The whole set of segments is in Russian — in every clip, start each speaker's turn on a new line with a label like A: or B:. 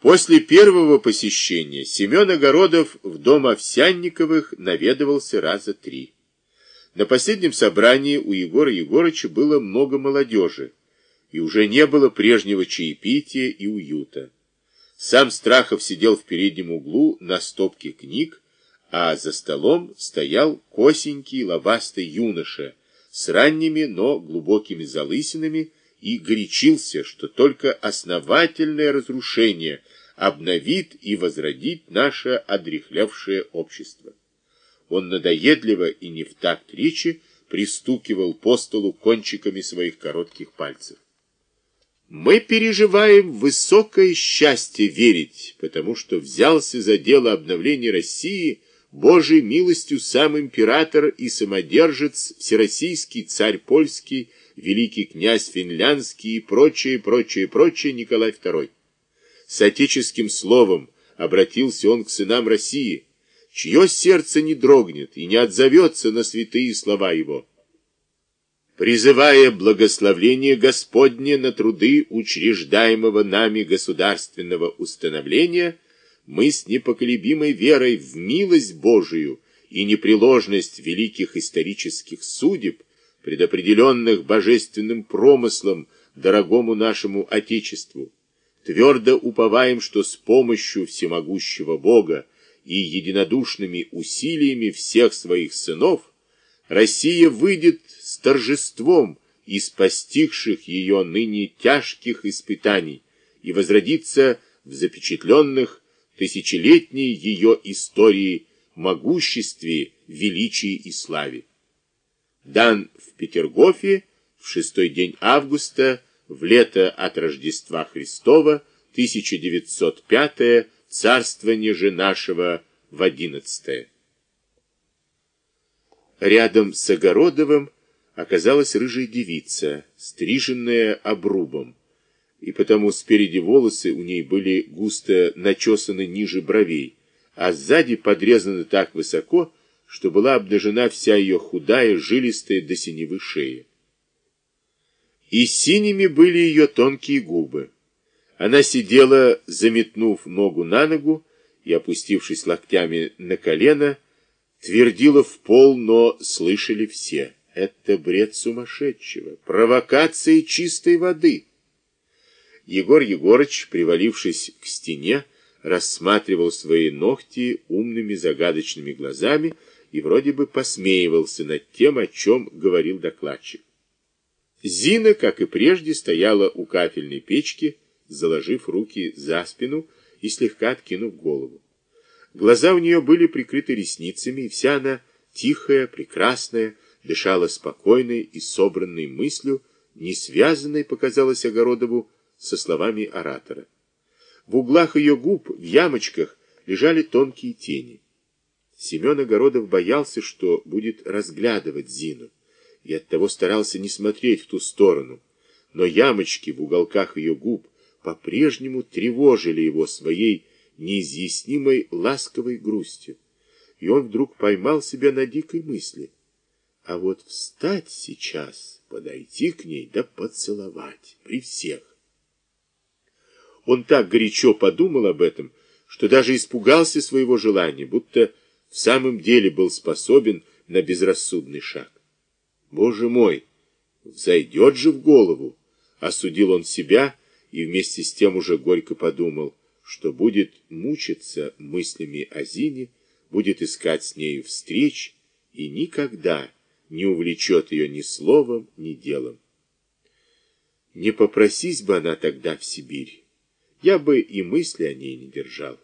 A: После первого посещения Семен Огородов в дом Овсянниковых наведывался раза три. На последнем собрании у Егора Егорыча было много молодежи, и уже не было прежнего чаепития и уюта. Сам Страхов сидел в переднем углу на стопке книг, а за столом стоял косенький лобастый юноша с ранними, но глубокими залысинами и горячился, что только основательное разрушение обновит и возродит наше одрехлевшее общество. Он надоедливо и не в такт речи пристукивал по столу кончиками своих коротких пальцев. Мы переживаем высокое счастье верить, потому что взялся за дело обновления России Божьей милостью сам император и самодержец, всероссийский царь польский, великий князь финляндский и прочее, прочее, прочее Николай II. С отеческим словом обратился он к сынам России, чье сердце не дрогнет и не отзовется на святые слова его. Призывая благословление Господне на труды учреждаемого нами государственного установления, мы с непоколебимой верой в милость Божию и непреложность великих исторических судеб, предопределенных божественным промыслом дорогому нашему Отечеству, твердо уповаем, что с помощью всемогущего Бога и единодушными усилиями всех своих сынов Россия выйдет с торжеством из постигших ее ныне тяжких испытаний и возродится в запечатленных тысячелетней ее истории могуществе, величии и славе. Дан в Петергофе в шестой день августа в лето от Рождества Христова 1905 царствование же нашего в одиннадцатое. Рядом с Огородовым оказалась рыжая девица, стриженная обрубом, и потому спереди волосы у ней были густо начесаны ниже бровей, а сзади подрезаны так высоко, что была обнажена вся ее худая, жилистая до синевы шея. И синими были ее тонкие губы. Она сидела, заметнув ногу на ногу и, опустившись локтями на колено, твердила в пол, но слышали все. Это бред сумасшедшего, провокации чистой воды. Егор Егорыч, привалившись к стене, рассматривал свои ногти умными загадочными глазами и вроде бы посмеивался над тем, о чем говорил докладчик. Зина, как и прежде, стояла у кафельной печки, заложив руки за спину и слегка откинув голову. Глаза у нее были прикрыты ресницами, и вся она, тихая, прекрасная, дышала спокойной и собранной мыслью, не связанной, показалось Огородову, со словами оратора. В углах ее губ, в ямочках, лежали тонкие тени. Семен Огородов боялся, что будет разглядывать Зину, и оттого старался не смотреть в ту сторону. Но ямочки в уголках ее губ по-прежнему тревожили его своей неизъяснимой ласковой грустью. И он вдруг поймал себя на дикой мысли. А вот встать сейчас, подойти к ней да поцеловать при всех. Он так горячо подумал об этом, что даже испугался своего желания, будто в самом деле был способен на безрассудный шаг. Боже мой, взойдет же в голову, осудил он себя и вместе с тем уже горько подумал, что будет мучиться мыслями о Зине, будет искать с нею встреч и никогда не увлечет ее ни словом, ни делом. Не попросись бы она тогда в Сибирь, я бы и мысли о ней не держал.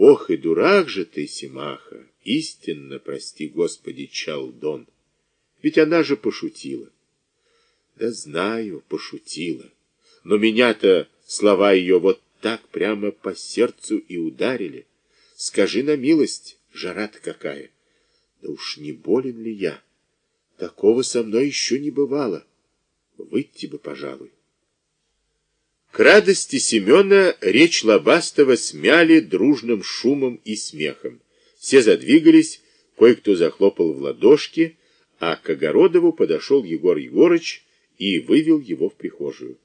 A: Ох, и дурак же ты, Симаха, истинно, прости, Господи, Чалдон. Ведь она же пошутила. Да знаю, пошутила. Но меня-то слова ее вот так прямо по сердцу и ударили. Скажи на милость, жара-то какая. Да уж не болен ли я? Такого со мной еще не бывало. Выйти бы, пожалуй. К радости Семена речь Лобастова смяли дружным шумом и смехом. Все задвигались, кое-кто захлопал в ладошки, а к Огородову подошел Егор Егорыч и вывел его в прихожую.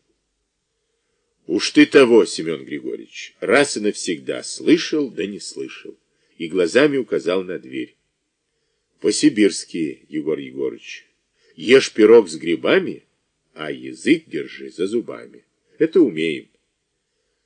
A: Уж ты того, Семен Григорьевич, раз и навсегда слышал, да не слышал. И глазами указал на дверь. По-сибирски, Егор Егорыч. Ешь пирог с грибами, а язык держи за зубами. Это умеем.